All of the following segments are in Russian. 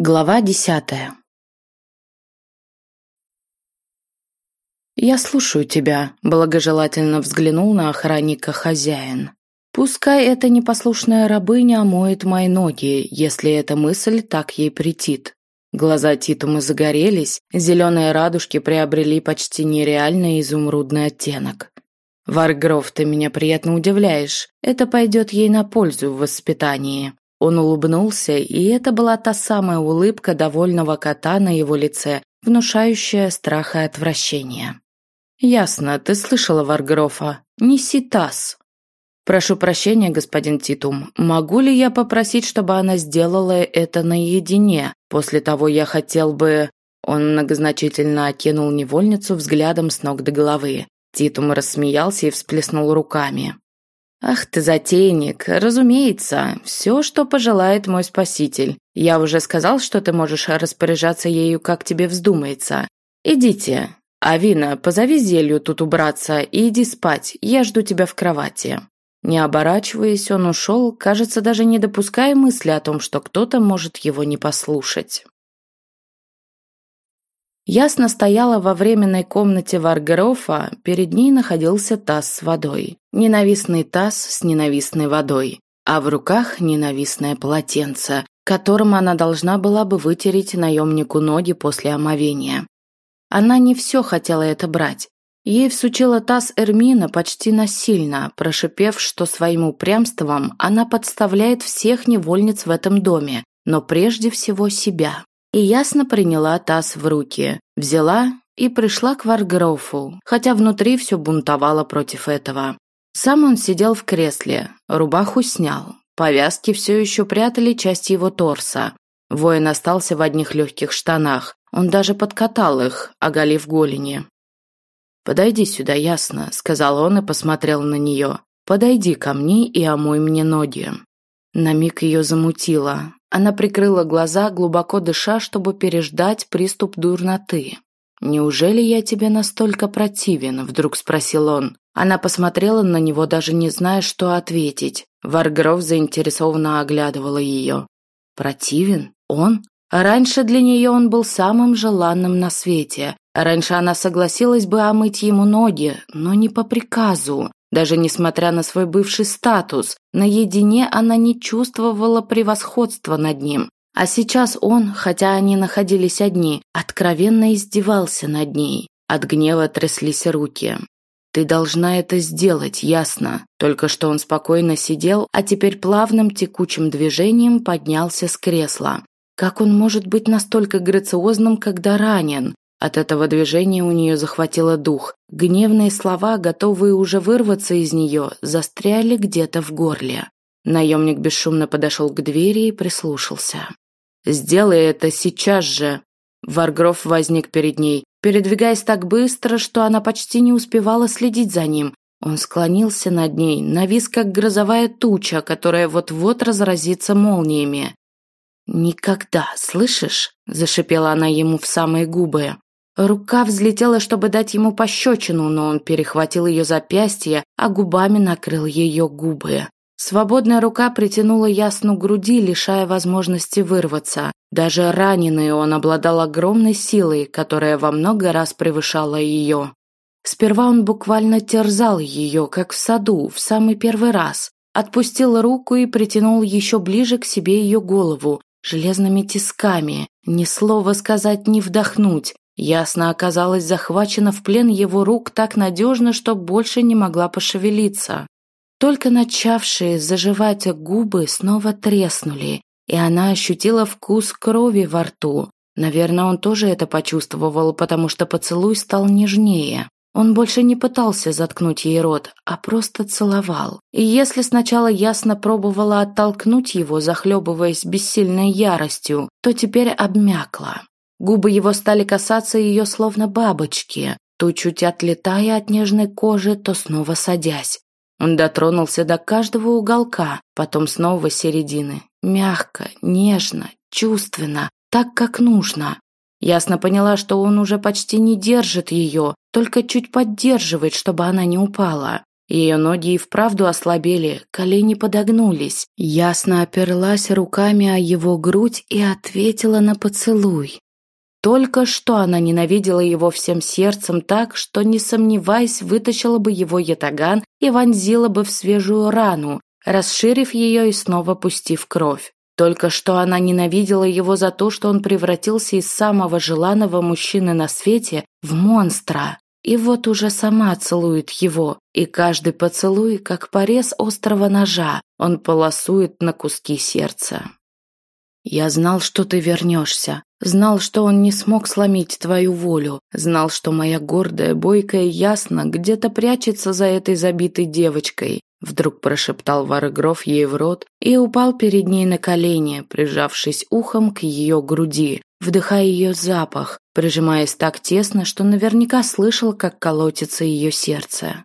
Глава десятая «Я слушаю тебя», – благожелательно взглянул на охранника хозяин. «Пускай эта непослушная рабыня омоет мои ноги, если эта мысль так ей претит». Глаза Титума загорелись, зеленые радужки приобрели почти нереальный изумрудный оттенок. «Варгров, ты меня приятно удивляешь. Это пойдет ей на пользу в воспитании». Он улыбнулся, и это была та самая улыбка довольного кота на его лице, внушающая страх и отвращение. «Ясно, ты слышала Варгрофа. Неси таз». «Прошу прощения, господин Титум. Могу ли я попросить, чтобы она сделала это наедине? После того я хотел бы...» Он многозначительно окинул невольницу взглядом с ног до головы. Титум рассмеялся и всплеснул руками. «Ах ты затейник, разумеется, все, что пожелает мой спаситель. Я уже сказал, что ты можешь распоряжаться ею, как тебе вздумается. Идите. Авина, позови зелью тут убраться и иди спать, я жду тебя в кровати». Не оборачиваясь, он ушел, кажется, даже не допуская мысли о том, что кто-то может его не послушать. Ясно стояла во временной комнате Варгерофа, перед ней находился таз с водой. Ненавистный таз с ненавистной водой, а в руках ненавистное полотенце, которым она должна была бы вытереть наемнику ноги после омовения. Она не все хотела это брать. Ей всучила таз Эрмина почти насильно, прошипев, что своим упрямством она подставляет всех невольниц в этом доме, но прежде всего себя и ясно приняла таз в руки, взяла и пришла к Варгрофу, хотя внутри все бунтовало против этого. Сам он сидел в кресле, рубаху снял, повязки все еще прятали часть его торса. Воин остался в одних легких штанах, он даже подкатал их, оголив голени. «Подойди сюда, ясно», — сказал он и посмотрел на нее. «Подойди ко мне и омой мне ноги». На миг ее замутило. Она прикрыла глаза, глубоко дыша, чтобы переждать приступ дурноты. «Неужели я тебе настолько противен?» – вдруг спросил он. Она посмотрела на него, даже не зная, что ответить. Варгров заинтересованно оглядывала ее. «Противен? Он?» Раньше для нее он был самым желанным на свете. Раньше она согласилась бы омыть ему ноги, но не по приказу. Даже несмотря на свой бывший статус, наедине она не чувствовала превосходства над ним. А сейчас он, хотя они находились одни, откровенно издевался над ней. От гнева тряслись руки. «Ты должна это сделать, ясно?» Только что он спокойно сидел, а теперь плавным текучим движением поднялся с кресла. Как он может быть настолько грациозным, когда ранен? От этого движения у нее захватило дух. Гневные слова, готовые уже вырваться из нее, застряли где-то в горле. Наемник бесшумно подошел к двери и прислушался. «Сделай это сейчас же!» Варгров возник перед ней, передвигаясь так быстро, что она почти не успевала следить за ним. Он склонился над ней, навис как грозовая туча, которая вот-вот разразится молниями. «Никогда, слышишь?» – зашипела она ему в самые губы. Рука взлетела, чтобы дать ему пощечину, но он перехватил ее запястье, а губами накрыл ее губы. Свободная рука притянула ясну груди, лишая возможности вырваться. Даже раненый он обладал огромной силой, которая во много раз превышала ее. Сперва он буквально терзал ее, как в саду, в самый первый раз. Отпустил руку и притянул еще ближе к себе ее голову, железными тисками, ни слова сказать, ни вдохнуть, Ясно оказалась захвачена в плен его рук так надежно, что больше не могла пошевелиться. Только начавшие заживать губы снова треснули, и она ощутила вкус крови во рту. Наверное, он тоже это почувствовал, потому что поцелуй стал нежнее. Он больше не пытался заткнуть ей рот, а просто целовал. И если сначала ясно пробовала оттолкнуть его, захлебываясь бессильной яростью, то теперь обмякла. Губы его стали касаться ее словно бабочки, то чуть отлетая от нежной кожи, то снова садясь. Он дотронулся до каждого уголка, потом снова середины. Мягко, нежно, чувственно, так, как нужно. Ясно поняла, что он уже почти не держит ее, только чуть поддерживает, чтобы она не упала. Ее ноги и вправду ослабели, колени подогнулись. Ясно оперлась руками о его грудь и ответила на поцелуй. Только что она ненавидела его всем сердцем так, что, не сомневаясь, вытащила бы его ятаган и вонзила бы в свежую рану, расширив ее и снова пустив кровь. Только что она ненавидела его за то, что он превратился из самого желанного мужчины на свете в монстра. И вот уже сама целует его, и каждый поцелуй, как порез острого ножа, он полосует на куски сердца. «Я знал, что ты вернешься. Знал, что он не смог сломить твою волю. Знал, что моя гордая, бойкая ясно где-то прячется за этой забитой девочкой. Вдруг прошептал Варгров ей в рот и упал перед ней на колени, прижавшись ухом к ее груди, вдыхая ее запах, прижимаясь так тесно, что наверняка слышал, как колотится ее сердце.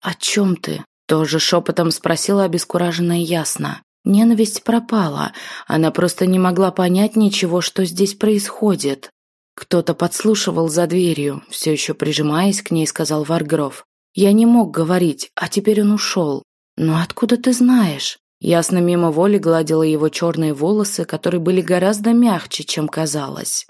«О чем ты?» – тоже шепотом спросила обескураженная ясно. Ненависть пропала, она просто не могла понять ничего, что здесь происходит. Кто-то подслушивал за дверью, все еще прижимаясь к ней, сказал Варгров. Я не мог говорить, а теперь он ушел. Но откуда ты знаешь? Ясно мимо воли гладила его черные волосы, которые были гораздо мягче, чем казалось.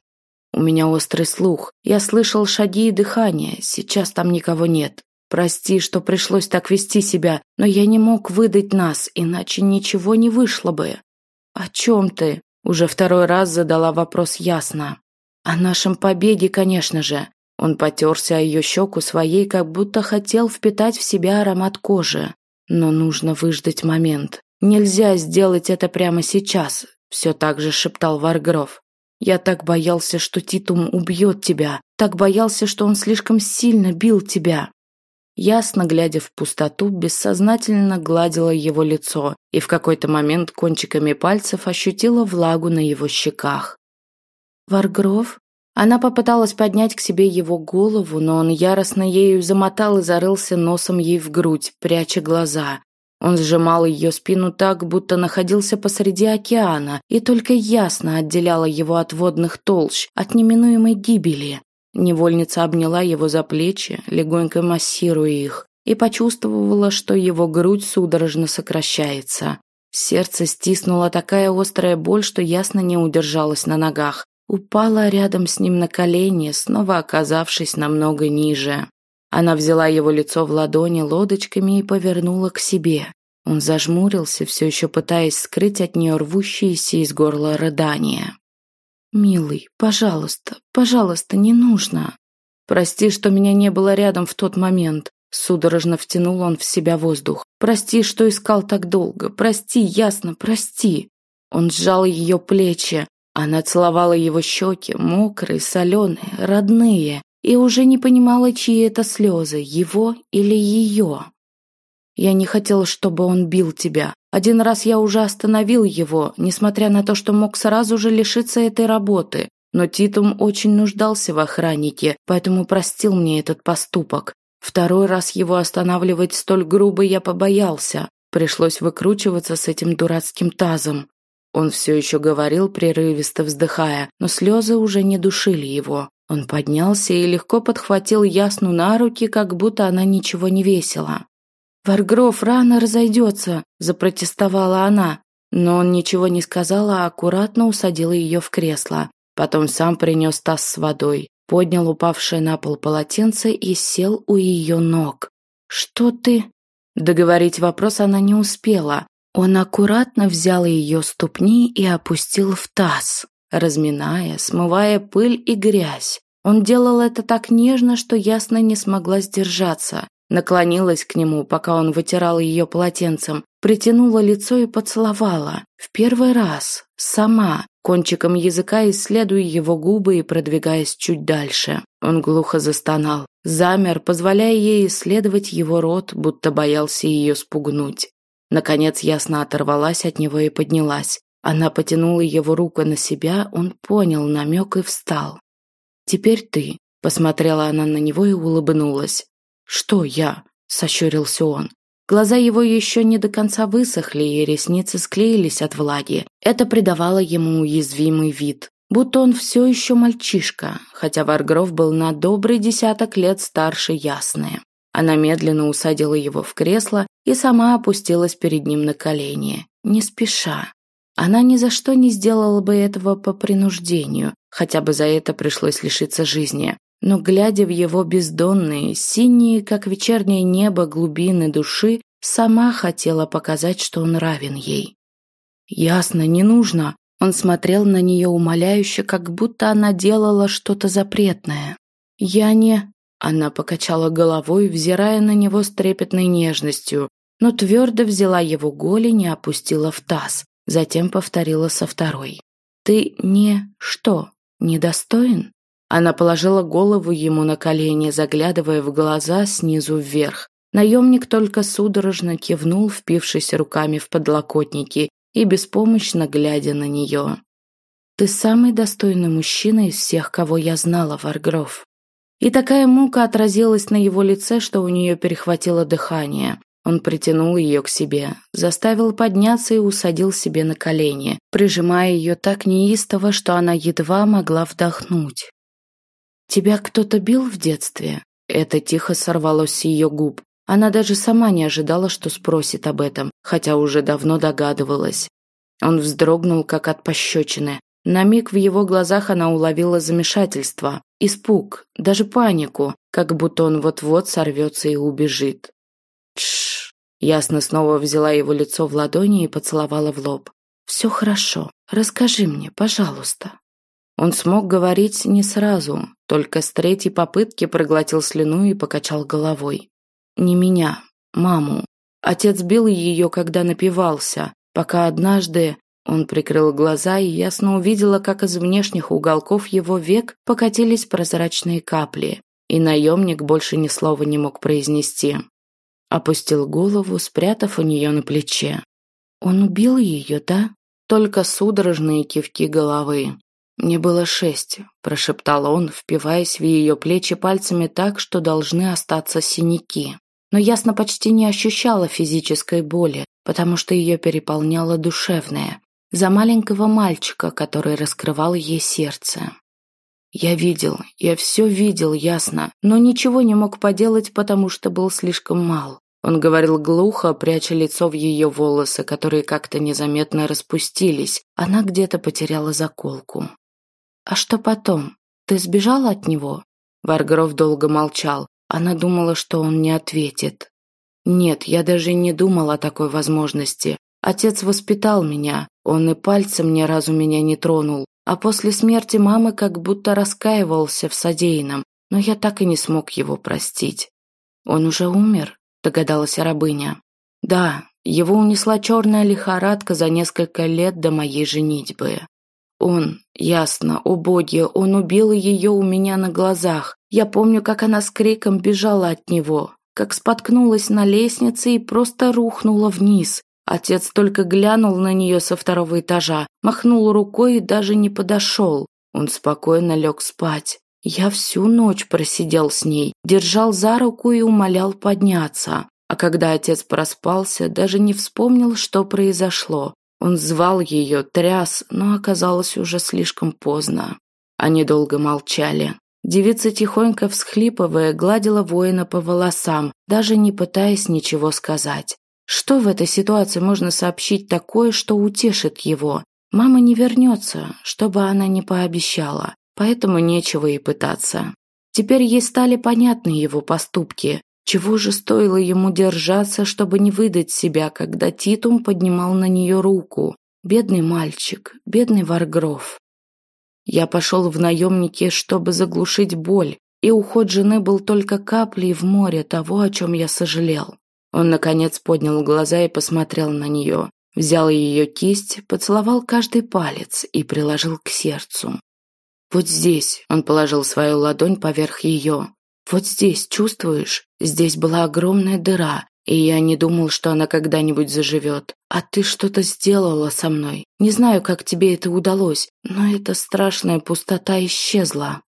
У меня острый слух. Я слышал шаги и дыхание. Сейчас там никого нет. Прости, что пришлось так вести себя, но я не мог выдать нас, иначе ничего не вышло бы. О чем ты? Уже второй раз задала вопрос ясно. О нашем побеге, конечно же. Он потерся о ее щеку своей, как будто хотел впитать в себя аромат кожи. Но нужно выждать момент. Нельзя сделать это прямо сейчас, все так же шептал Варгров. Я так боялся, что Титум убьет тебя, так боялся, что он слишком сильно бил тебя. Ясно глядя в пустоту, бессознательно гладила его лицо и в какой-то момент кончиками пальцев ощутила влагу на его щеках. «Варгров?» Она попыталась поднять к себе его голову, но он яростно ею замотал и зарылся носом ей в грудь, пряча глаза. Он сжимал ее спину так, будто находился посреди океана, и только ясно отделяла его от водных толщ, от неминуемой гибели. Невольница обняла его за плечи, легонько массируя их, и почувствовала, что его грудь судорожно сокращается. Сердце стиснула такая острая боль, что ясно не удержалась на ногах упала рядом с ним на колени, снова оказавшись намного ниже. Она взяла его лицо в ладони лодочками и повернула к себе. Он зажмурился, все еще пытаясь скрыть от нее рвущиеся из горла рыдания. «Милый, пожалуйста, пожалуйста, не нужно. Прости, что меня не было рядом в тот момент». Судорожно втянул он в себя воздух. «Прости, что искал так долго. Прости, ясно, прости». Он сжал ее плечи, она целовала его щеки, мокрые, соленые, родные, и уже не понимала, чьи это слезы, его или ее. Я не хотела, чтобы он бил тебя. Один раз я уже остановил его, несмотря на то, что мог сразу же лишиться этой работы. Но Титум очень нуждался в охраннике, поэтому простил мне этот поступок. Второй раз его останавливать столь грубо я побоялся. Пришлось выкручиваться с этим дурацким тазом. Он все еще говорил, прерывисто вздыхая, но слезы уже не душили его. Он поднялся и легко подхватил Ясну на руки, как будто она ничего не весила. «Варгров рано разойдется», – запротестовала она. Но он ничего не сказал, а аккуратно усадил ее в кресло. Потом сам принес таз с водой, поднял упавшее на пол полотенце и сел у ее ног. «Что ты?» Договорить вопрос она не успела. Он аккуратно взял ее ступни и опустил в таз, разминая, смывая пыль и грязь. Он делал это так нежно, что ясно не смогла сдержаться. Наклонилась к нему, пока он вытирал ее полотенцем, притянула лицо и поцеловала. В первый раз, сама, кончиком языка исследуя его губы и продвигаясь чуть дальше. Он глухо застонал, замер, позволяя ей исследовать его рот, будто боялся ее спугнуть. Наконец ясно оторвалась от него и поднялась. Она потянула его руку на себя, он понял намек и встал. «Теперь ты», — посмотрела она на него и улыбнулась. «Что я?» — сощурился он. Глаза его еще не до конца высохли, и ресницы склеились от влаги. Это придавало ему уязвимый вид. Будто он все еще мальчишка, хотя Варгров был на добрый десяток лет старше Ясны. Она медленно усадила его в кресло и сама опустилась перед ним на колени, не спеша. Она ни за что не сделала бы этого по принуждению, хотя бы за это пришлось лишиться жизни. Но, глядя в его бездонные, синие, как вечернее небо, глубины души, сама хотела показать, что он равен ей. «Ясно, не нужно». Он смотрел на нее умоляюще, как будто она делала что-то запретное. «Я не...» Она покачала головой, взирая на него с трепетной нежностью, но твердо взяла его голень и опустила в таз, затем повторила со второй. «Ты не... что? Недостоин?» Она положила голову ему на колени, заглядывая в глаза снизу вверх. Наемник только судорожно кивнул, впившись руками в подлокотники и беспомощно глядя на нее. «Ты самый достойный мужчина из всех, кого я знала, Варгров». И такая мука отразилась на его лице, что у нее перехватило дыхание. Он притянул ее к себе, заставил подняться и усадил себе на колени, прижимая ее так неистово, что она едва могла вдохнуть. «Тебя кто-то бил в детстве?» Это тихо сорвалось с ее губ. Она даже сама не ожидала, что спросит об этом, хотя уже давно догадывалась. Он вздрогнул, как от пощечины. На миг в его глазах она уловила замешательство, испуг, даже панику, как будто он вот-вот сорвется и убежит. Тш. Ясно снова взяла его лицо в ладони и поцеловала в лоб. «Все хорошо. Расскажи мне, пожалуйста». Он смог говорить не сразу, только с третьей попытки проглотил слюну и покачал головой. Не меня, маму. Отец бил ее, когда напивался, пока однажды он прикрыл глаза и ясно увидела, как из внешних уголков его век покатились прозрачные капли, и наемник больше ни слова не мог произнести. Опустил голову, спрятав у нее на плече. Он убил ее, да? Только судорожные кивки головы. «Мне было шесть», – прошептал он, впиваясь в ее плечи пальцами так, что должны остаться синяки но ясно почти не ощущала физической боли, потому что ее переполняло душевное, за маленького мальчика, который раскрывал ей сердце. Я видел, я все видел ясно, но ничего не мог поделать, потому что был слишком мал. Он говорил глухо, пряча лицо в ее волосы, которые как-то незаметно распустились. Она где-то потеряла заколку. «А что потом? Ты сбежала от него?» Варгров долго молчал. Она думала, что он не ответит. Нет, я даже не думал о такой возможности. Отец воспитал меня, он и пальцем ни разу меня не тронул, а после смерти мамы как будто раскаивался в содеянном, но я так и не смог его простить. Он уже умер, догадалась рабыня. Да, его унесла черная лихорадка за несколько лет до моей женитьбы. Он, ясно, о боги, он убил ее у меня на глазах, я помню, как она с криком бежала от него, как споткнулась на лестнице и просто рухнула вниз. Отец только глянул на нее со второго этажа, махнул рукой и даже не подошел. Он спокойно лег спать. Я всю ночь просидел с ней, держал за руку и умолял подняться. А когда отец проспался, даже не вспомнил, что произошло. Он звал ее, тряс, но оказалось уже слишком поздно. Они долго молчали. Девица, тихонько всхлипывая, гладила воина по волосам, даже не пытаясь ничего сказать. Что в этой ситуации можно сообщить такое, что утешит его? Мама не вернется, чтобы она не пообещала, поэтому нечего и пытаться. Теперь ей стали понятны его поступки. Чего же стоило ему держаться, чтобы не выдать себя, когда Титум поднимал на нее руку? Бедный мальчик, бедный Варгров. Я пошел в наемники, чтобы заглушить боль, и уход жены был только каплей в море того, о чем я сожалел. Он, наконец, поднял глаза и посмотрел на нее, взял ее кисть, поцеловал каждый палец и приложил к сердцу. «Вот здесь», — он положил свою ладонь поверх ее, «вот здесь, чувствуешь? Здесь была огромная дыра, и я не думал, что она когда-нибудь заживет. А ты что-то сделала со мной. Не знаю, как тебе это удалось, но эта страшная пустота исчезла.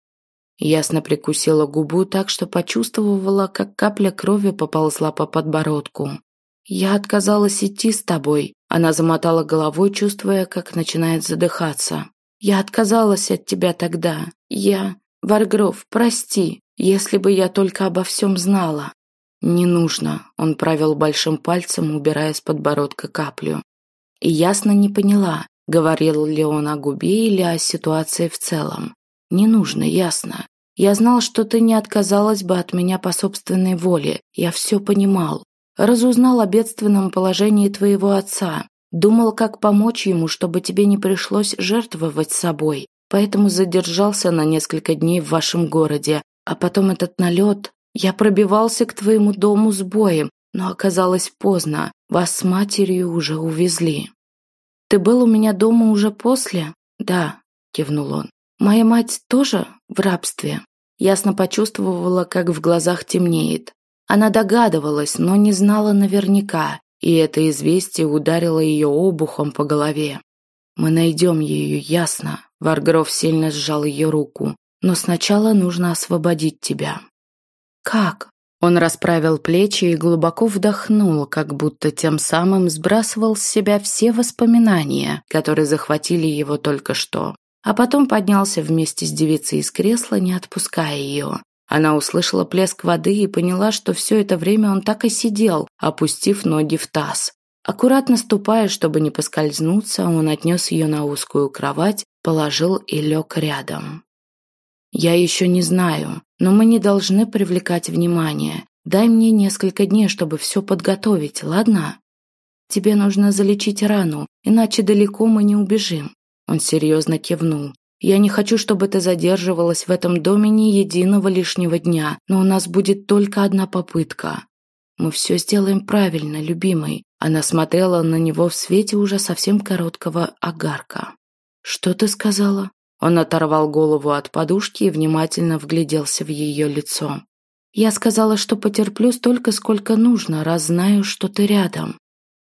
Ясно прикусила губу так, что почувствовала, как капля крови поползла по подбородку. «Я отказалась идти с тобой», – она замотала головой, чувствуя, как начинает задыхаться. «Я отказалась от тебя тогда. Я... Варгров, прости, если бы я только обо всем знала. «Не нужно», – он провел большим пальцем, убирая с подбородка каплю. И ясно не поняла, говорил ли он о губе или о ситуации в целом. «Не нужно, ясно. Я знал, что ты не отказалась бы от меня по собственной воле. Я все понимал. Разузнал о бедственном положении твоего отца. Думал, как помочь ему, чтобы тебе не пришлось жертвовать собой. Поэтому задержался на несколько дней в вашем городе. А потом этот налет. Я пробивался к твоему дому с боем, но оказалось поздно. Вас с матерью уже увезли. Ты был у меня дома уже после? Да, кивнул он. Моя мать тоже в рабстве. Ясно почувствовала, как в глазах темнеет. Она догадывалась, но не знала наверняка, и это известие ударило ее обухом по голове. «Мы найдем ее, ясно?» Варгров сильно сжал ее руку. «Но сначала нужно освободить тебя». «Как?» Он расправил плечи и глубоко вдохнул, как будто тем самым сбрасывал с себя все воспоминания, которые захватили его только что. А потом поднялся вместе с девицей из кресла, не отпуская ее. Она услышала плеск воды и поняла, что все это время он так и сидел, опустив ноги в таз. Аккуратно ступая, чтобы не поскользнуться, он отнес ее на узкую кровать, положил и лег рядом. «Я еще не знаю, но мы не должны привлекать внимание. Дай мне несколько дней, чтобы все подготовить, ладно? Тебе нужно залечить рану, иначе далеко мы не убежим». Он серьезно кивнул. «Я не хочу, чтобы ты задерживалась в этом доме ни единого лишнего дня, но у нас будет только одна попытка. Мы все сделаем правильно, любимый». Она смотрела на него в свете уже совсем короткого огарка. «Что ты сказала?» Он оторвал голову от подушки и внимательно вгляделся в ее лицо. «Я сказала, что потерплю столько, сколько нужно, раз знаю, что ты рядом».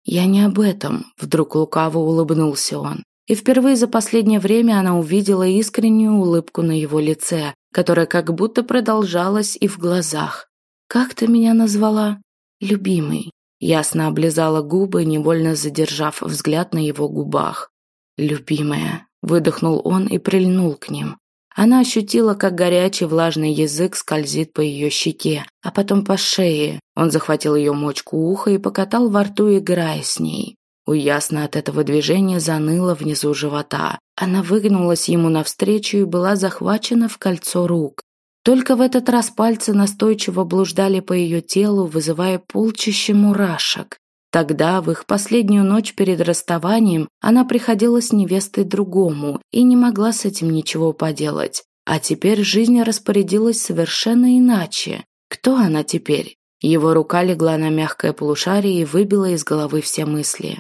«Я не об этом», — вдруг лукаво улыбнулся он. И впервые за последнее время она увидела искреннюю улыбку на его лице, которая как будто продолжалась и в глазах. «Как ты меня назвала?» «Любимый». Ясно облизала губы, невольно задержав взгляд на его губах. «Любимая», Выдохнул он и прильнул к ним. Она ощутила, как горячий влажный язык скользит по ее щеке, а потом по шее. Он захватил ее мочку уха и покатал во рту, играя с ней. Уясно от этого движения заныло внизу живота. Она выгнулась ему навстречу и была захвачена в кольцо рук. Только в этот раз пальцы настойчиво блуждали по ее телу, вызывая полчище мурашек. Тогда, в их последнюю ночь перед расставанием, она приходила с невестой другому и не могла с этим ничего поделать. А теперь жизнь распорядилась совершенно иначе. Кто она теперь? Его рука легла на мягкое полушарие и выбила из головы все мысли.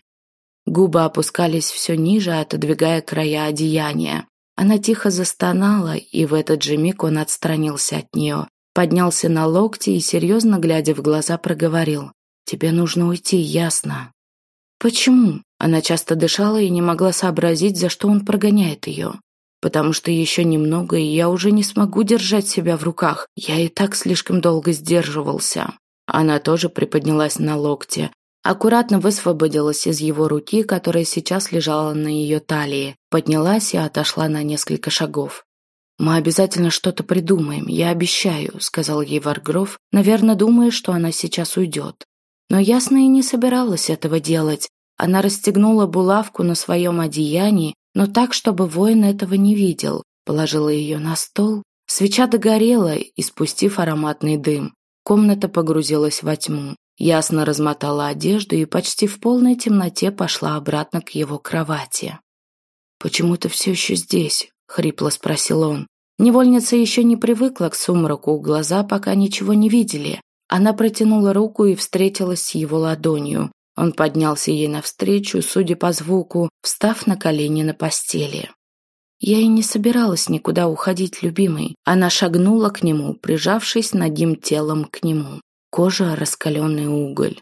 Губы опускались все ниже, отодвигая края одеяния. Она тихо застонала, и в этот же миг он отстранился от нее, поднялся на локти и, серьезно глядя в глаза, проговорил. Тебе нужно уйти, ясно?» «Почему?» Она часто дышала и не могла сообразить, за что он прогоняет ее. «Потому что еще немного, и я уже не смогу держать себя в руках. Я и так слишком долго сдерживался». Она тоже приподнялась на локте, аккуратно высвободилась из его руки, которая сейчас лежала на ее талии, поднялась и отошла на несколько шагов. «Мы обязательно что-то придумаем, я обещаю», — сказал ей Варгров, наверное, думая, что она сейчас уйдет. Но ясно и не собиралась этого делать. Она расстегнула булавку на своем одеянии, но так, чтобы воин этого не видел. Положила ее на стол. Свеча догорела, испустив ароматный дым. Комната погрузилась во тьму. Ясно размотала одежду и почти в полной темноте пошла обратно к его кровати. «Почему ты все еще здесь?» — хрипло спросил он. Невольница еще не привыкла к сумраку, глаза пока ничего не видели. Она протянула руку и встретилась с его ладонью. Он поднялся ей навстречу, судя по звуку, встав на колени на постели. Я и не собиралась никуда уходить, любимый. Она шагнула к нему, прижавшись ногим телом к нему. Кожа – раскаленный уголь.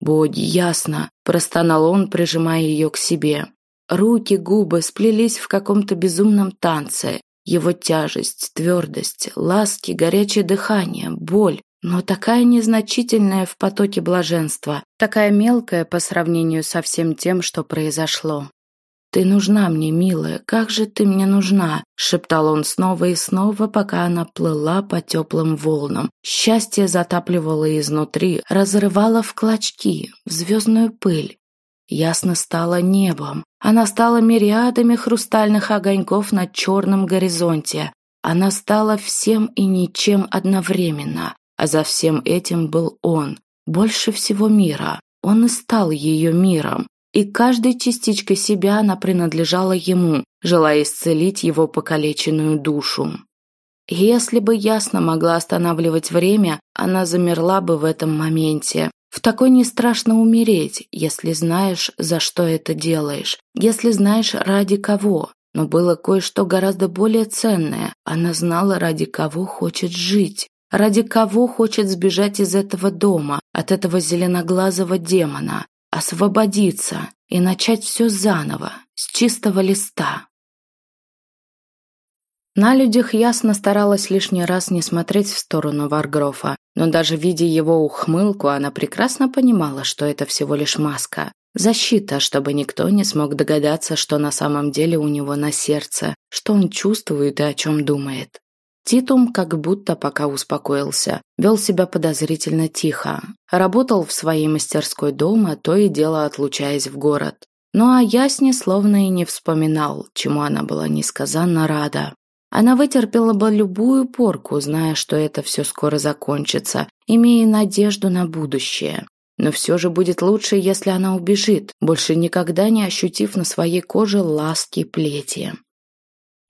«Боди, ясно», – простонал он, прижимая ее к себе. Руки, губы сплелись в каком-то безумном танце. Его тяжесть, твердость, ласки, горячее дыхание, боль но такая незначительная в потоке блаженства, такая мелкая по сравнению со всем тем, что произошло. «Ты нужна мне, милая, как же ты мне нужна!» – шептал он снова и снова, пока она плыла по теплым волнам. Счастье затапливало изнутри, разрывало в клочки, в звездную пыль. Ясно стало небом. Она стала мириадами хрустальных огоньков на черном горизонте. Она стала всем и ничем одновременно. А за всем этим был он, больше всего мира. Он и стал ее миром и каждой частичкой себя она принадлежала ему, желая исцелить его покалеченную душу. Если бы ясно могла останавливать время, она замерла бы в этом моменте. В такой не страшно умереть, если знаешь, за что это делаешь, если знаешь, ради кого. Но было кое-что гораздо более ценное. Она знала, ради кого хочет жить. Ради кого хочет сбежать из этого дома, от этого зеленоглазого демона освободиться и начать все заново, с чистого листа. На людях ясно старалась лишний раз не смотреть в сторону Варгрофа, но даже видя его ухмылку, она прекрасно понимала, что это всего лишь маска. Защита, чтобы никто не смог догадаться, что на самом деле у него на сердце, что он чувствует и о чем думает. Титум как будто пока успокоился, вел себя подозрительно тихо. Работал в своей мастерской дома, то и дело отлучаясь в город. Ну а Ясни словно и не вспоминал, чему она была несказанно рада. Она вытерпела бы любую порку, зная, что это все скоро закончится, имея надежду на будущее. Но все же будет лучше, если она убежит, больше никогда не ощутив на своей коже ласки плети.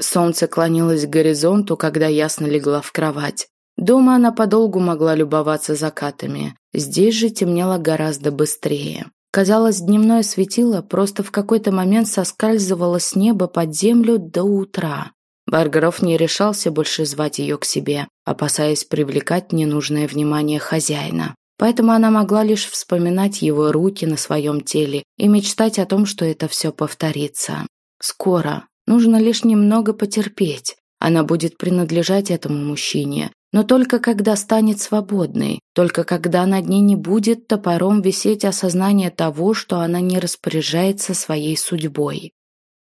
Солнце клонилось к горизонту, когда ясно легла в кровать. Дома она подолгу могла любоваться закатами. Здесь же темнело гораздо быстрее. Казалось, дневное светило просто в какой-то момент соскальзывало с неба под землю до утра. Баргаров не решался больше звать ее к себе, опасаясь привлекать ненужное внимание хозяина. Поэтому она могла лишь вспоминать его руки на своем теле и мечтать о том, что это все повторится. Скоро, Нужно лишь немного потерпеть. Она будет принадлежать этому мужчине, но только когда станет свободной, только когда над ней не будет топором висеть осознание того, что она не распоряжается своей судьбой.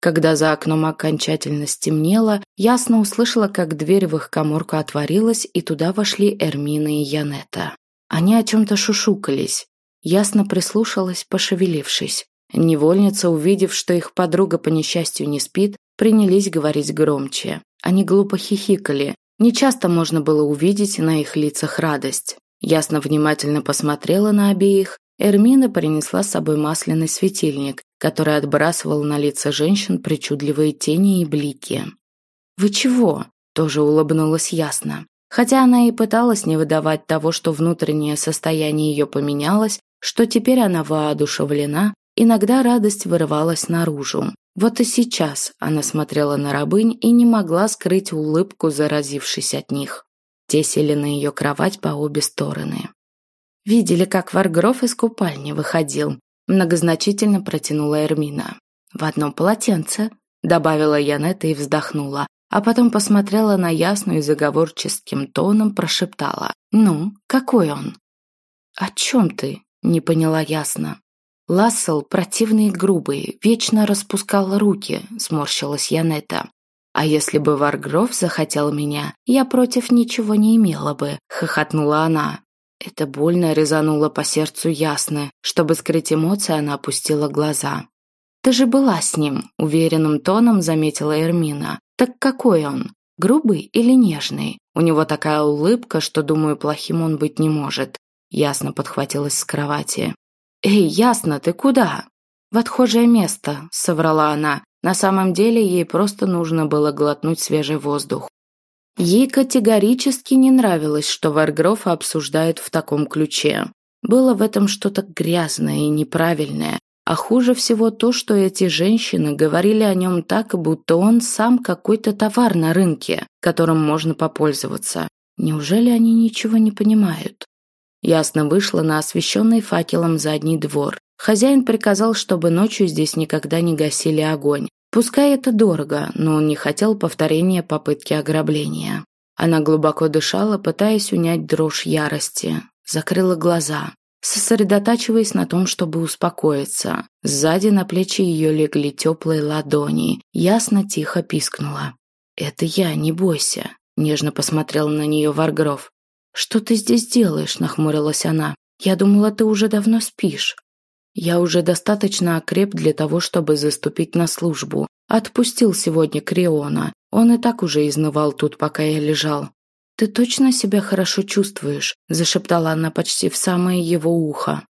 Когда за окном окончательно стемнело, ясно услышала, как дверь в их коморку отворилась, и туда вошли Эрмина и Янета. Они о чем-то шушукались. Ясно прислушалась, пошевелившись. Невольница, увидев, что их подруга по несчастью не спит, принялись говорить громче. Они глупо хихикали. Нечасто можно было увидеть на их лицах радость. Ясно внимательно посмотрела на обеих. Эрмина принесла с собой масляный светильник, который отбрасывал на лица женщин причудливые тени и блики. «Вы чего?» – тоже улыбнулась ясно. Хотя она и пыталась не выдавать того, что внутреннее состояние ее поменялось, что теперь она воодушевлена, иногда радость вырывалась наружу. Вот и сейчас она смотрела на рабынь и не могла скрыть улыбку, заразившись от них. Те сели на ее кровать по обе стороны. Видели, как Варгров из купальни выходил. Многозначительно протянула Эрмина. В одном полотенце, добавила Янета и вздохнула, а потом посмотрела на ясную и заговорческим тоном прошептала. «Ну, какой он?» «О чем ты?» – не поняла ясно. Лассел, противный и грубый, вечно распускал руки, сморщилась Янета. «А если бы Варгров захотел меня, я против ничего не имела бы», — хохотнула она. Это больно резануло по сердцу ясно. Чтобы скрыть эмоции, она опустила глаза. «Ты же была с ним», — уверенным тоном заметила Эрмина. «Так какой он? Грубый или нежный? У него такая улыбка, что, думаю, плохим он быть не может». Ясно подхватилась с кровати. «Эй, ясно, ты куда?» «В отхожее место», — соврала она. На самом деле ей просто нужно было глотнуть свежий воздух. Ей категорически не нравилось, что Варгрофа обсуждают в таком ключе. Было в этом что-то грязное и неправильное. А хуже всего то, что эти женщины говорили о нем так, будто он сам какой-то товар на рынке, которым можно попользоваться. Неужели они ничего не понимают? Ясно вышла на освещенный факелом задний двор. Хозяин приказал, чтобы ночью здесь никогда не гасили огонь. Пускай это дорого, но он не хотел повторения попытки ограбления. Она глубоко дышала, пытаясь унять дрожь ярости. Закрыла глаза. сосредотачиваясь на том, чтобы успокоиться. Сзади на плечи ее легли теплые ладони. Ясно тихо пискнула. «Это я, не бойся», – нежно посмотрел на нее Варгров. «Что ты здесь делаешь?» – нахмурилась она. «Я думала, ты уже давно спишь». «Я уже достаточно окреп для того, чтобы заступить на службу. Отпустил сегодня Криона. Он и так уже изнывал тут, пока я лежал. «Ты точно себя хорошо чувствуешь?» – зашептала она почти в самое его ухо.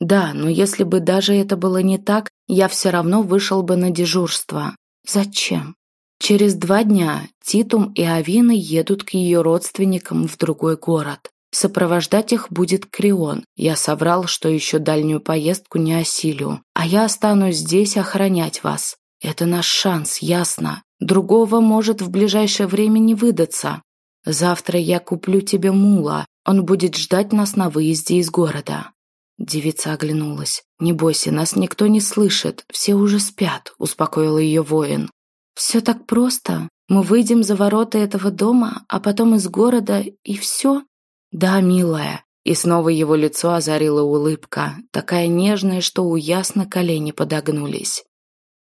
«Да, но если бы даже это было не так, я все равно вышел бы на дежурство. Зачем?» Через два дня Титум и Авина едут к ее родственникам в другой город. Сопровождать их будет Крион. Я соврал, что еще дальнюю поездку не осилю. А я останусь здесь охранять вас. Это наш шанс, ясно. Другого может в ближайшее время не выдаться. Завтра я куплю тебе мула. Он будет ждать нас на выезде из города». Девица оглянулась. «Не бойся, нас никто не слышит. Все уже спят», – успокоил ее воин. «Все так просто. Мы выйдем за ворота этого дома, а потом из города, и все?» «Да, милая». И снова его лицо озарила улыбка, такая нежная, что у ясно колени подогнулись.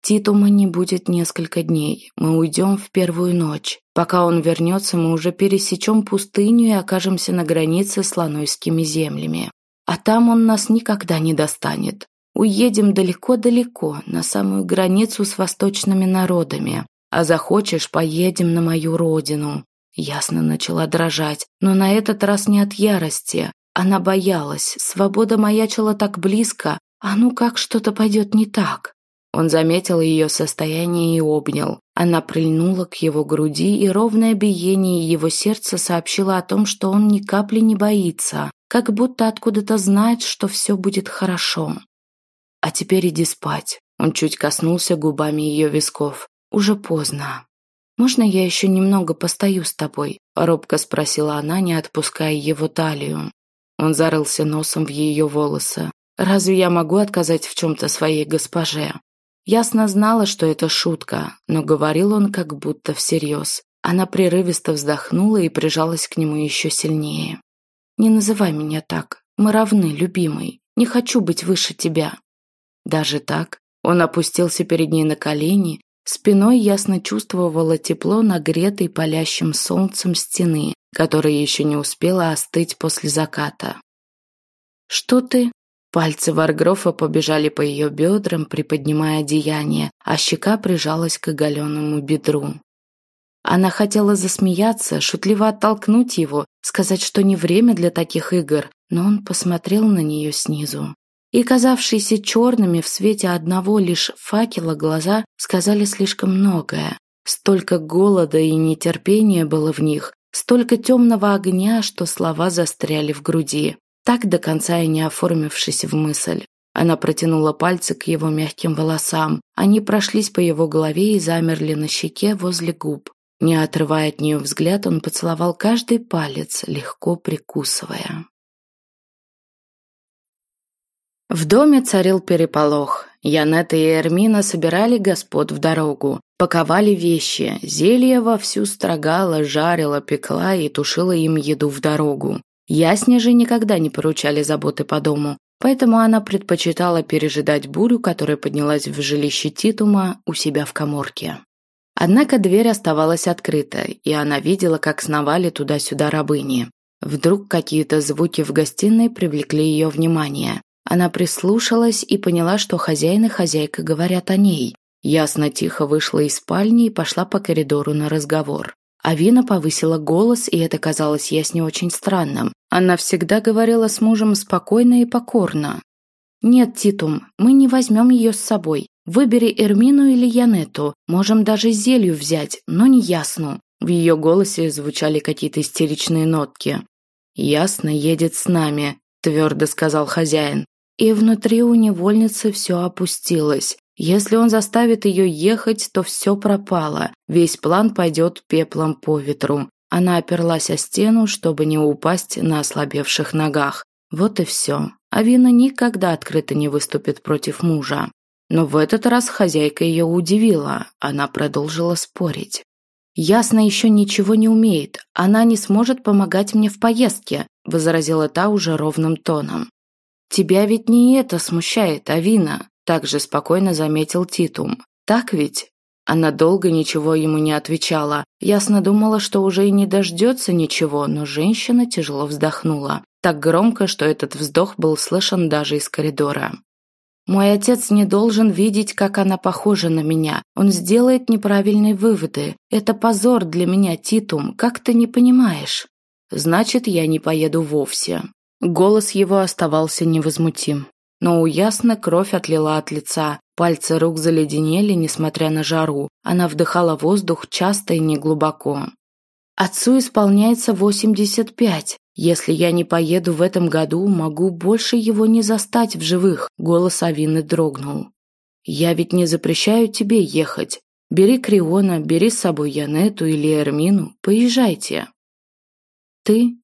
Титума не будет несколько дней. Мы уйдем в первую ночь. Пока он вернется, мы уже пересечем пустыню и окажемся на границе с Ланойскими землями. А там он нас никогда не достанет. Уедем далеко-далеко, на самую границу с восточными народами. А захочешь, поедем на мою родину. Ясно начала дрожать, но на этот раз не от ярости. Она боялась, свобода маячила так близко, а ну как что-то пойдет не так. Он заметил ее состояние и обнял. Она прильнула к его груди, и ровное биение его сердца сообщило о том, что он ни капли не боится, как будто откуда-то знает, что все будет хорошо. «А теперь иди спать». Он чуть коснулся губами ее висков. «Уже поздно». «Можно я еще немного постою с тобой?» – робко спросила она, не отпуская его талию. Он зарылся носом в ее волосы. «Разве я могу отказать в чем-то своей госпоже?» Ясно знала, что это шутка, но говорил он как будто всерьез. Она прерывисто вздохнула и прижалась к нему еще сильнее. «Не называй меня так. Мы равны, любимый. Не хочу быть выше тебя». Даже так он опустился перед ней на колени, спиной ясно чувствовала тепло нагретой палящим солнцем стены, которая еще не успела остыть после заката. «Что ты?» Пальцы Варгрофа побежали по ее бедрам, приподнимая одеяние, а щека прижалась к оголенному бедру. Она хотела засмеяться, шутливо оттолкнуть его, сказать, что не время для таких игр, но он посмотрел на нее снизу. И казавшиеся черными в свете одного лишь факела глаза сказали слишком многое. Столько голода и нетерпения было в них, столько темного огня, что слова застряли в груди так до конца и не оформившись в мысль. Она протянула пальцы к его мягким волосам. Они прошлись по его голове и замерли на щеке возле губ. Не отрывая от нее взгляд, он поцеловал каждый палец, легко прикусывая. В доме царил переполох. Янета и Эрмина собирали господ в дорогу, паковали вещи, зелье вовсю строгала, жарила, пекла и тушила им еду в дорогу. Ясне же никогда не поручали заботы по дому, поэтому она предпочитала пережидать бурю, которая поднялась в жилище Титума у себя в коморке. Однако дверь оставалась открытой, и она видела, как сновали туда-сюда рабыни. Вдруг какие-то звуки в гостиной привлекли ее внимание. Она прислушалась и поняла, что хозяин и хозяйка говорят о ней. Ясно тихо вышла из спальни и пошла по коридору на разговор. Авина повысила голос, и это казалось Ясне очень странным. Она всегда говорила с мужем спокойно и покорно. «Нет, Титум, мы не возьмем ее с собой. Выбери Эрмину или Янету. Можем даже зелью взять, но не Ясну». В ее голосе звучали какие-то истеричные нотки. «Ясно едет с нами», – твердо сказал хозяин. И внутри у невольницы все опустилось. Если он заставит ее ехать, то все пропало. Весь план пойдет пеплом по ветру. Она оперлась о стену, чтобы не упасть на ослабевших ногах. Вот и все. Авина никогда открыто не выступит против мужа. Но в этот раз хозяйка ее удивила. Она продолжила спорить. «Ясно еще ничего не умеет. Она не сможет помогать мне в поездке», возразила та уже ровным тоном. Тебя ведь не это смущает, Авина, также спокойно заметил Титум. Так ведь? Она долго ничего ему не отвечала. Ясно думала, что уже и не дождется ничего, но женщина тяжело вздохнула. Так громко, что этот вздох был слышен даже из коридора. Мой отец не должен видеть, как она похожа на меня. Он сделает неправильные выводы. Это позор для меня, Титум, как ты не понимаешь? Значит, я не поеду вовсе. Голос его оставался невозмутим. Но у Ясны кровь отлила от лица, пальцы рук заледенели, несмотря на жару. Она вдыхала воздух часто и неглубоко. Отцу исполняется 85. Если я не поеду в этом году, могу больше его не застать в живых. Голос Авины дрогнул. Я ведь не запрещаю тебе ехать. Бери Криона, бери с собой Янету или Эрмину, поезжайте. Ты?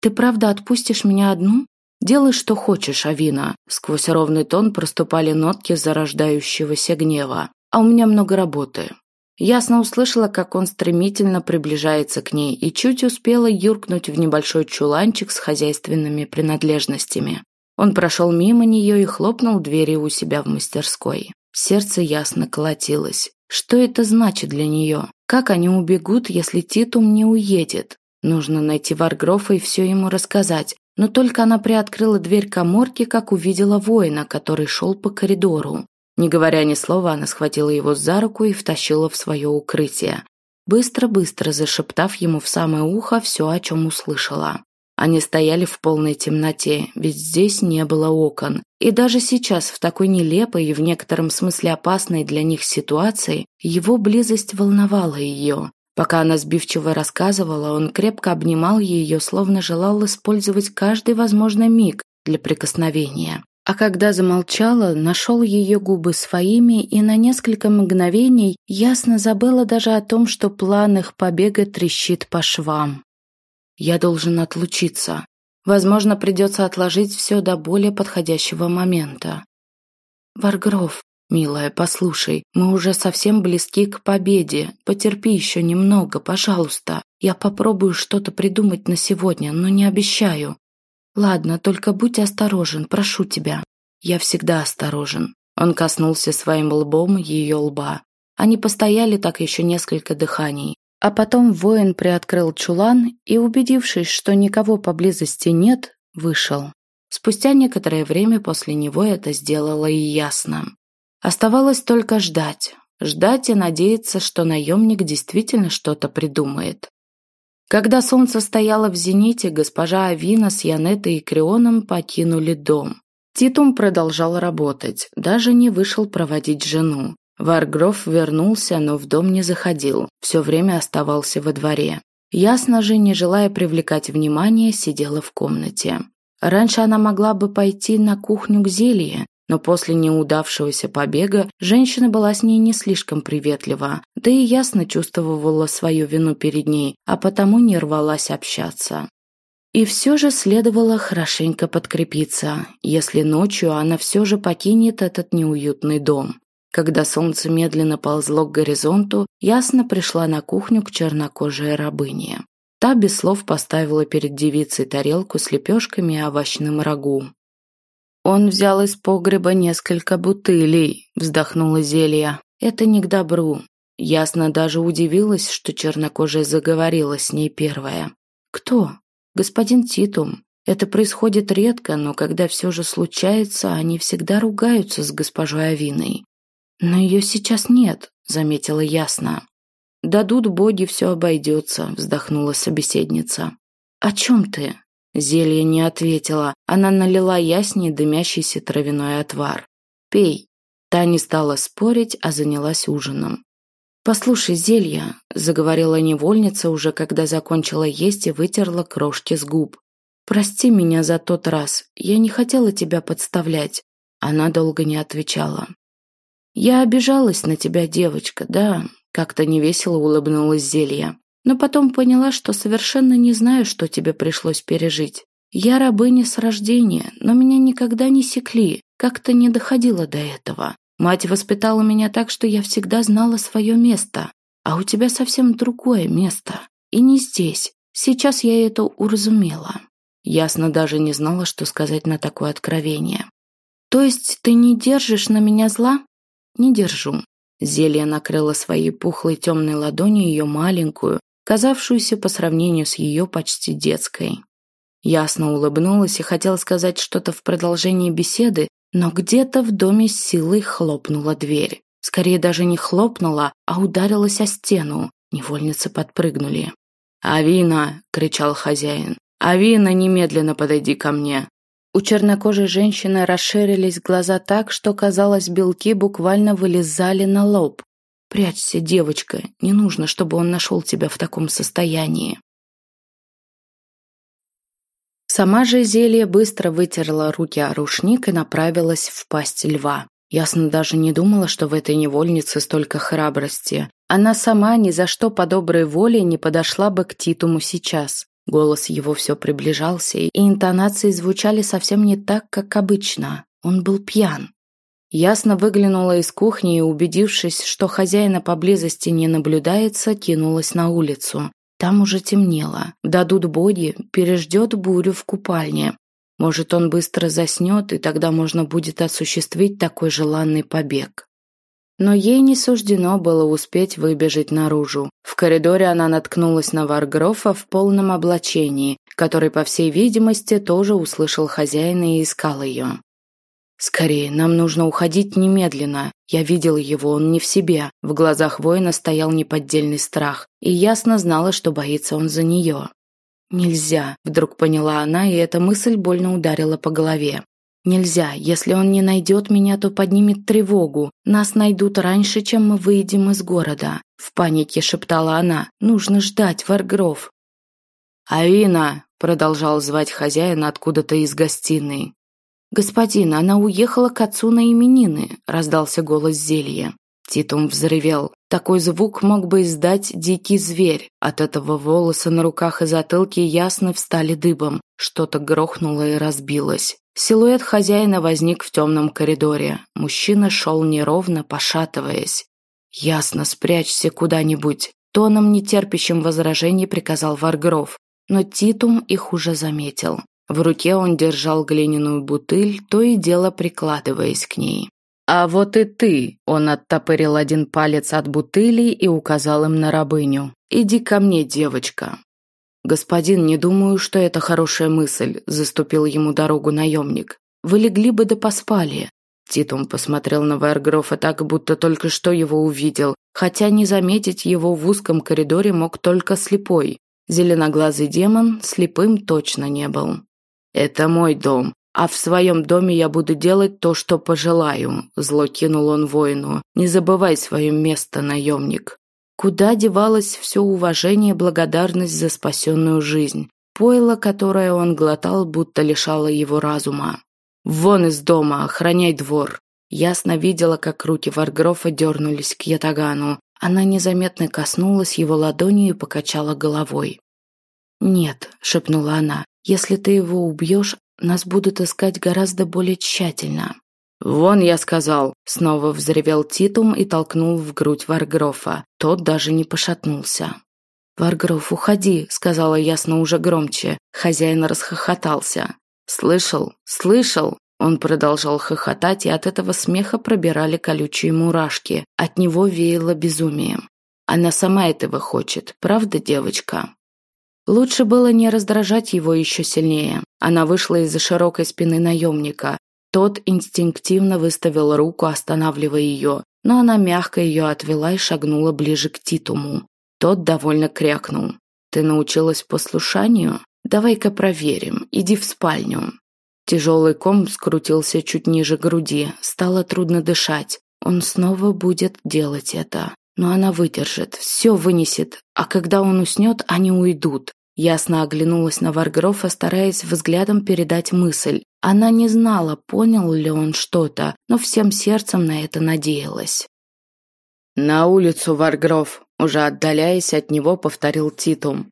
Ты правда отпустишь меня одну? Делай, что хочешь, Авина. Сквозь ровный тон проступали нотки зарождающегося гнева. А у меня много работы. Ясно услышала, как он стремительно приближается к ней и чуть успела юркнуть в небольшой чуланчик с хозяйственными принадлежностями. Он прошел мимо нее и хлопнул дверью у себя в мастерской. Сердце ясно колотилось. Что это значит для нее? Как они убегут, если Титум не уедет? Нужно найти Варгрофа и все ему рассказать. Но только она приоткрыла дверь коморки, как увидела воина, который шел по коридору. Не говоря ни слова, она схватила его за руку и втащила в свое укрытие, быстро-быстро зашептав ему в самое ухо все, о чем услышала. Они стояли в полной темноте, ведь здесь не было окон. И даже сейчас, в такой нелепой и в некотором смысле опасной для них ситуации, его близость волновала ее. Пока она сбивчиво рассказывала, он крепко обнимал ее, словно желал использовать каждый возможный миг для прикосновения. А когда замолчала, нашел ее губы своими и на несколько мгновений ясно забыла даже о том, что план их побега трещит по швам. «Я должен отлучиться. Возможно, придется отложить все до более подходящего момента». «Варгров, милая, послушай, мы уже совсем близки к победе. Потерпи еще немного, пожалуйста. Я попробую что-то придумать на сегодня, но не обещаю. «Ладно, только будь осторожен, прошу тебя». «Я всегда осторожен». Он коснулся своим лбом ее лба. Они постояли так еще несколько дыханий. А потом воин приоткрыл чулан и, убедившись, что никого поблизости нет, вышел. Спустя некоторое время после него это сделало и ясно. Оставалось только ждать. Ждать и надеяться, что наемник действительно что-то придумает. Когда солнце стояло в зените, госпожа Авина с Янетой и Крионом покинули дом. Титум продолжал работать, даже не вышел проводить жену. Варгров вернулся, но в дом не заходил, все время оставался во дворе. Ясно же, не желая привлекать внимание, сидела в комнате. Раньше она могла бы пойти на кухню к зелье, но после неудавшегося побега женщина была с ней не слишком приветлива, да и ясно чувствовала свою вину перед ней, а потому не рвалась общаться. И все же следовало хорошенько подкрепиться, если ночью она все же покинет этот неуютный дом. Когда солнце медленно ползло к горизонту, ясно пришла на кухню к чернокожей рабыне. Та без слов поставила перед девицей тарелку с лепешками и овощным рагу. «Он взял из погреба несколько бутылей», – вздохнула Зелья. «Это не к добру». Ясно даже удивилась, что чернокожая заговорила с ней первая. «Кто?» «Господин Титум. Это происходит редко, но когда все же случается, они всегда ругаются с госпожой Авиной». «Но ее сейчас нет», – заметила ясно. «Дадут боги, все обойдется», – вздохнула собеседница. «О чем ты?» Зелье не ответила. Она налила яснее дымящийся травяной отвар. «Пей». Та не стала спорить, а занялась ужином. «Послушай, зелья», – заговорила невольница уже, когда закончила есть и вытерла крошки с губ. «Прости меня за тот раз. Я не хотела тебя подставлять». Она долго не отвечала. «Я обижалась на тебя, девочка, да», – как-то невесело улыбнулась зелья но потом поняла, что совершенно не знаю, что тебе пришлось пережить. Я рабыня с рождения, но меня никогда не секли, как-то не доходило до этого. Мать воспитала меня так, что я всегда знала свое место, а у тебя совсем другое место. И не здесь. Сейчас я это уразумела. Ясно даже не знала, что сказать на такое откровение. «То есть ты не держишь на меня зла?» «Не держу». Зелье накрыло своей пухлой темной ладонью ее маленькую, казавшуюся по сравнению с ее почти детской. Ясно улыбнулась и хотела сказать что-то в продолжении беседы, но где-то в доме с силой хлопнула дверь. Скорее даже не хлопнула, а ударилась о стену. Невольницы подпрыгнули. «Авина!» – кричал хозяин. «Авина, немедленно подойди ко мне!» У чернокожей женщины расширились глаза так, что, казалось, белки буквально вылезали на лоб. «Прячься, девочка, не нужно, чтобы он нашел тебя в таком состоянии». Сама же зелье быстро вытерла руки о рушник и направилась в пасть льва. Ясно даже не думала, что в этой невольнице столько храбрости. Она сама ни за что по доброй воле не подошла бы к Титуму сейчас. Голос его все приближался, и интонации звучали совсем не так, как обычно. Он был пьян. Ясно выглянула из кухни и, убедившись, что хозяина поблизости не наблюдается, кинулась на улицу. Там уже темнело. Дадут боги, переждет бурю в купальне. Может, он быстро заснет, и тогда можно будет осуществить такой желанный побег. Но ей не суждено было успеть выбежать наружу. В коридоре она наткнулась на Варгрофа в полном облачении, который, по всей видимости, тоже услышал хозяина и искал ее. «Скорее, нам нужно уходить немедленно. Я видел его, он не в себе». В глазах воина стоял неподдельный страх, и ясно знала, что боится он за нее. «Нельзя», – вдруг поняла она, и эта мысль больно ударила по голове. «Нельзя. Если он не найдет меня, то поднимет тревогу. Нас найдут раньше, чем мы выйдем из города». В панике шептала она. «Нужно ждать, Варгров». «Авина!» – продолжал звать хозяина откуда-то из гостиной. «Господин, она уехала к отцу на именины», – раздался голос зелья. Титум взревел. Такой звук мог бы издать дикий зверь. От этого волосы на руках и затылке ясно встали дыбом. Что-то грохнуло и разбилось. Силуэт хозяина возник в темном коридоре. Мужчина шел неровно, пошатываясь. «Ясно, спрячься куда-нибудь», — тоном нетерпящим возражений приказал Варгров. Но Титум их уже заметил. В руке он держал глиняную бутыль, то и дело прикладываясь к ней. «А вот и ты!» Он оттопырил один палец от бутыли и указал им на рабыню. «Иди ко мне, девочка!» «Господин, не думаю, что это хорошая мысль», – заступил ему дорогу наемник. «Вы легли бы да поспали». Титум посмотрел на Вайргрофа так, будто только что его увидел, хотя не заметить его в узком коридоре мог только слепой. Зеленоглазый демон слепым точно не был. «Это мой дом. «А в своем доме я буду делать то, что пожелаю», – зло кинул он воину. «Не забывай свое место, наемник». Куда девалось все уважение и благодарность за спасенную жизнь? Пойло, которое он глотал, будто лишало его разума. «Вон из дома, охраняй двор!» Ясно видела, как руки Варгрофа дернулись к Ятагану. Она незаметно коснулась его ладонью и покачала головой. «Нет», — шепнула она, — «если ты его убьешь, нас будут искать гораздо более тщательно». «Вон, я сказал!» – снова взревел Титум и толкнул в грудь Варгрофа. Тот даже не пошатнулся. «Варгроф, уходи!» – сказала ясно уже громче. Хозяин расхохотался. «Слышал? Слышал?» Он продолжал хохотать, и от этого смеха пробирали колючие мурашки. От него веяло безумием. Она сама этого хочет, правда, девочка? Лучше было не раздражать его еще сильнее. Она вышла из-за широкой спины наемника. Тот инстинктивно выставил руку, останавливая ее, но она мягко ее отвела и шагнула ближе к Титуму. Тот довольно крякнул. «Ты научилась послушанию? Давай-ка проверим. Иди в спальню». Тяжелый ком скрутился чуть ниже груди. Стало трудно дышать. Он снова будет делать это. Но она выдержит, все вынесет, а когда он уснет, они уйдут. Ясно оглянулась на Варгрофа, стараясь взглядом передать мысль. Она не знала, понял ли он что-то, но всем сердцем на это надеялась. «На улицу, Варгров!» Уже отдаляясь от него, повторил Титум.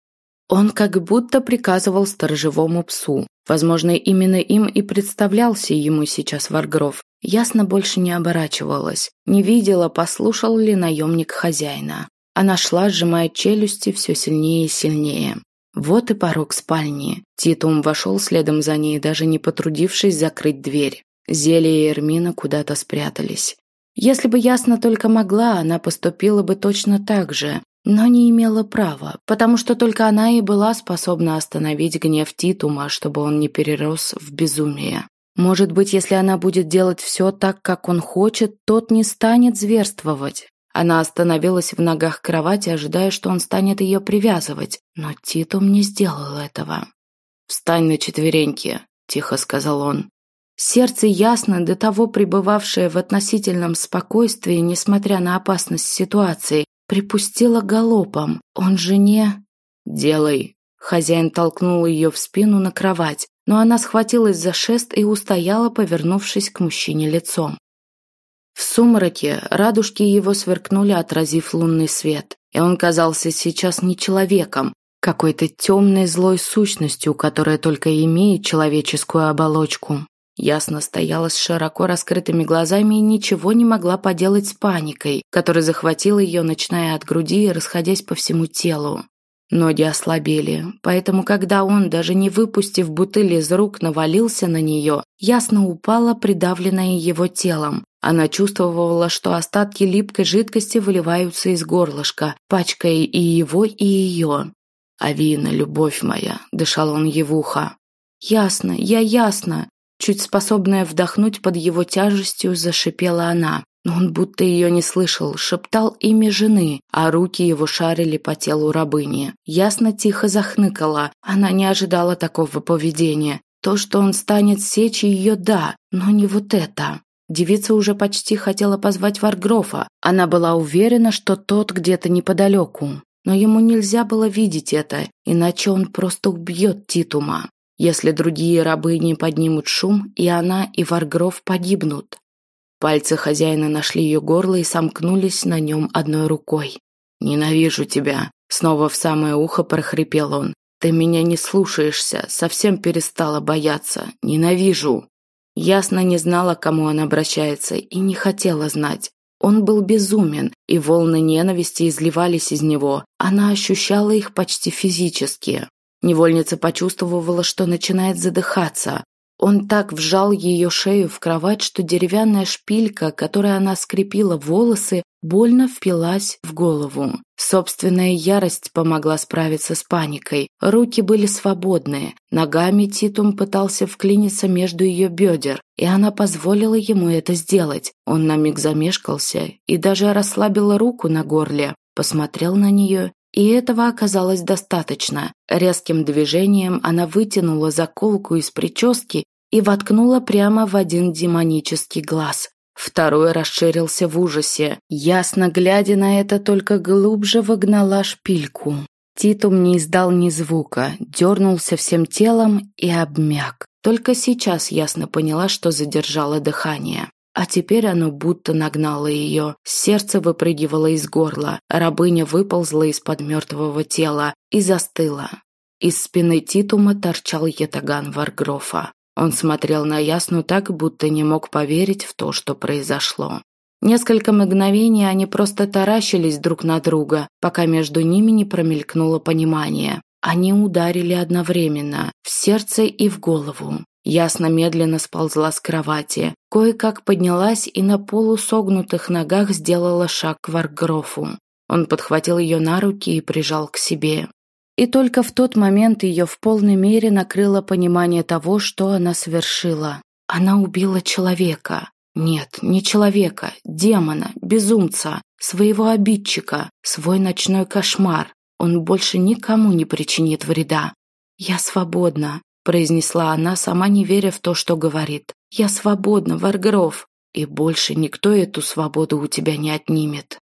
Он как будто приказывал сторожевому псу. Возможно, именно им и представлялся ему сейчас Варгров. Ясно больше не оборачивалась. Не видела, послушал ли наемник хозяина. Она шла, сжимая челюсти все сильнее и сильнее. Вот и порог спальни. Титум вошел следом за ней, даже не потрудившись закрыть дверь. Зелья и Эрмина куда-то спрятались. Если бы Ясно только могла, она поступила бы точно так же, но не имела права, потому что только она и была способна остановить гнев Титума, чтобы он не перерос в безумие. Может быть, если она будет делать все так, как он хочет, тот не станет зверствовать. Она остановилась в ногах кровати, ожидая, что он станет ее привязывать, но Титум не сделал этого. «Встань на четвереньки», – тихо сказал он. Сердце ясно, до того пребывавшее в относительном спокойствии, несмотря на опасность ситуации, припустило галопом. Он же не... «Делай!» Хозяин толкнул ее в спину на кровать, но она схватилась за шест и устояла, повернувшись к мужчине лицом. В сумраке радужки его сверкнули, отразив лунный свет, и он казался сейчас не человеком, какой-то темной злой сущностью, которая только имеет человеческую оболочку. Ясно стояла с широко раскрытыми глазами и ничего не могла поделать с паникой, которая захватила ее, начиная от груди и расходясь по всему телу. Ноги ослабели, поэтому, когда он, даже не выпустив бутыль из рук, навалился на нее, ясно упала, придавленная его телом. Она чувствовала, что остатки липкой жидкости выливаются из горлышка, пачкая и его, и ее. «Авина, любовь моя», – дышал он ей в ухо. «Ясно, я ясно. Чуть способная вдохнуть под его тяжестью, зашипела она. Но он будто ее не слышал, шептал имя жены, а руки его шарили по телу рабыни. Ясно тихо захныкала, она не ожидала такого поведения. То, что он станет сечь ее, да, но не вот это. Девица уже почти хотела позвать Варгрофа. Она была уверена, что тот где-то неподалеку. Но ему нельзя было видеть это, иначе он просто убьет Титума если другие рабы не поднимут шум, и она, и Варгров погибнут. Пальцы хозяина нашли ее горло и сомкнулись на нем одной рукой. «Ненавижу тебя!» Снова в самое ухо прохрипел он. «Ты меня не слушаешься, совсем перестала бояться. Ненавижу!» Ясно не знала, к кому он обращается, и не хотела знать. Он был безумен, и волны ненависти изливались из него. Она ощущала их почти физически. Невольница почувствовала, что начинает задыхаться. Он так вжал ее шею в кровать, что деревянная шпилька, которой она скрепила волосы, больно впилась в голову. Собственная ярость помогла справиться с паникой. Руки были свободные. Ногами Титум пытался вклиниться между ее бедер, и она позволила ему это сделать. Он на миг замешкался и даже расслабила руку на горле, посмотрел на нее и этого оказалось достаточно. Резким движением она вытянула заколку из прически и воткнула прямо в один демонический глаз. Второй расширился в ужасе. Ясно глядя на это, только глубже вогнала шпильку. Титум не издал ни звука, дернулся всем телом и обмяк. Только сейчас ясно поняла, что задержала дыхание. А теперь оно будто нагнало ее. Сердце выпрыгивало из горла. Рабыня выползла из-под мертвого тела и застыла. Из спины Титума торчал ятаган Варгрофа. Он смотрел на Ясну так, будто не мог поверить в то, что произошло. Несколько мгновений они просто таращились друг на друга, пока между ними не промелькнуло понимание. Они ударили одновременно, в сердце и в голову. Ясно медленно сползла с кровати, кое-как поднялась и на полусогнутых ногах сделала шаг к Варгрофу. Он подхватил ее на руки и прижал к себе. И только в тот момент ее в полной мере накрыло понимание того, что она совершила. Она убила человека. Нет, не человека, демона, безумца, своего обидчика, свой ночной кошмар. Он больше никому не причинит вреда. Я свободна произнесла она, сама не веря в то, что говорит. «Я свободна, Варгров, и больше никто эту свободу у тебя не отнимет».